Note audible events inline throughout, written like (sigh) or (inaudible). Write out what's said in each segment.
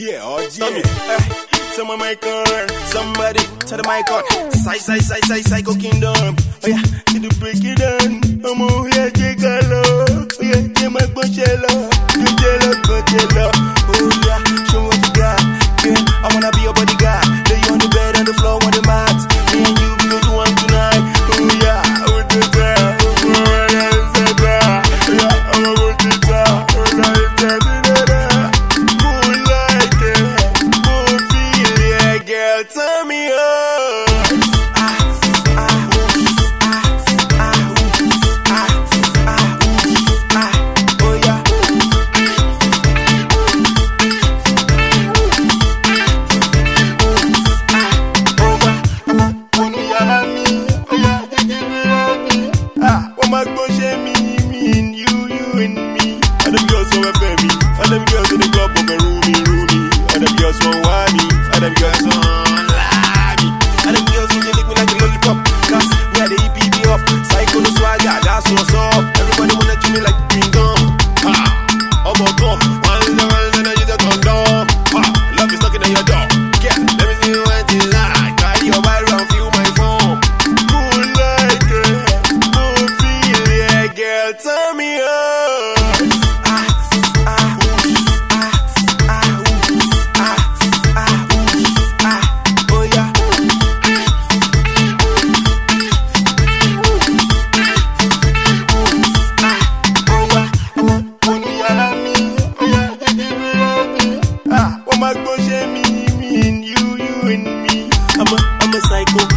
Yeah, oh yeah. Eh, someone mic on, somebody to the mic on. Side, side, side, side, psycho kingdom. Oh yeah, to the break it down. I'm on here, take a look. Oh yeah, take my coachella. You tell her, coachella. Oh yeah, show what you got. Yeah, I wanna be your bodyguard. And me. I'm a psycho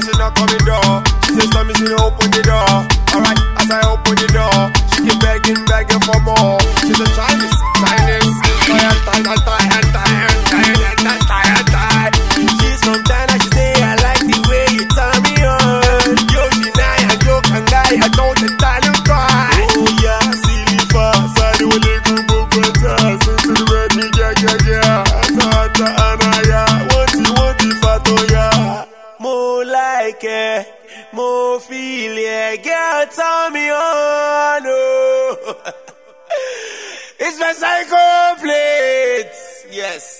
I said knock on the door. She says, "Let me see you open the door." Alright, as I open the door, she keep begging, begging for more. She's a Chinese, Chinese. Tired, tired, tired, tired, tired, tired, tired, tired. She's from China, she say, "I like the way you turn me on." Yo, she nine, and yo, kangai, I don't the time you cry. Oh yeah, silly fast, I do a little bit better. So to the red, me, yeah, yeah, yeah. Ata, ata, anaya, want like it, mo feel it, girl, turn me on, oh. (laughs) it's my psycho plate, yes.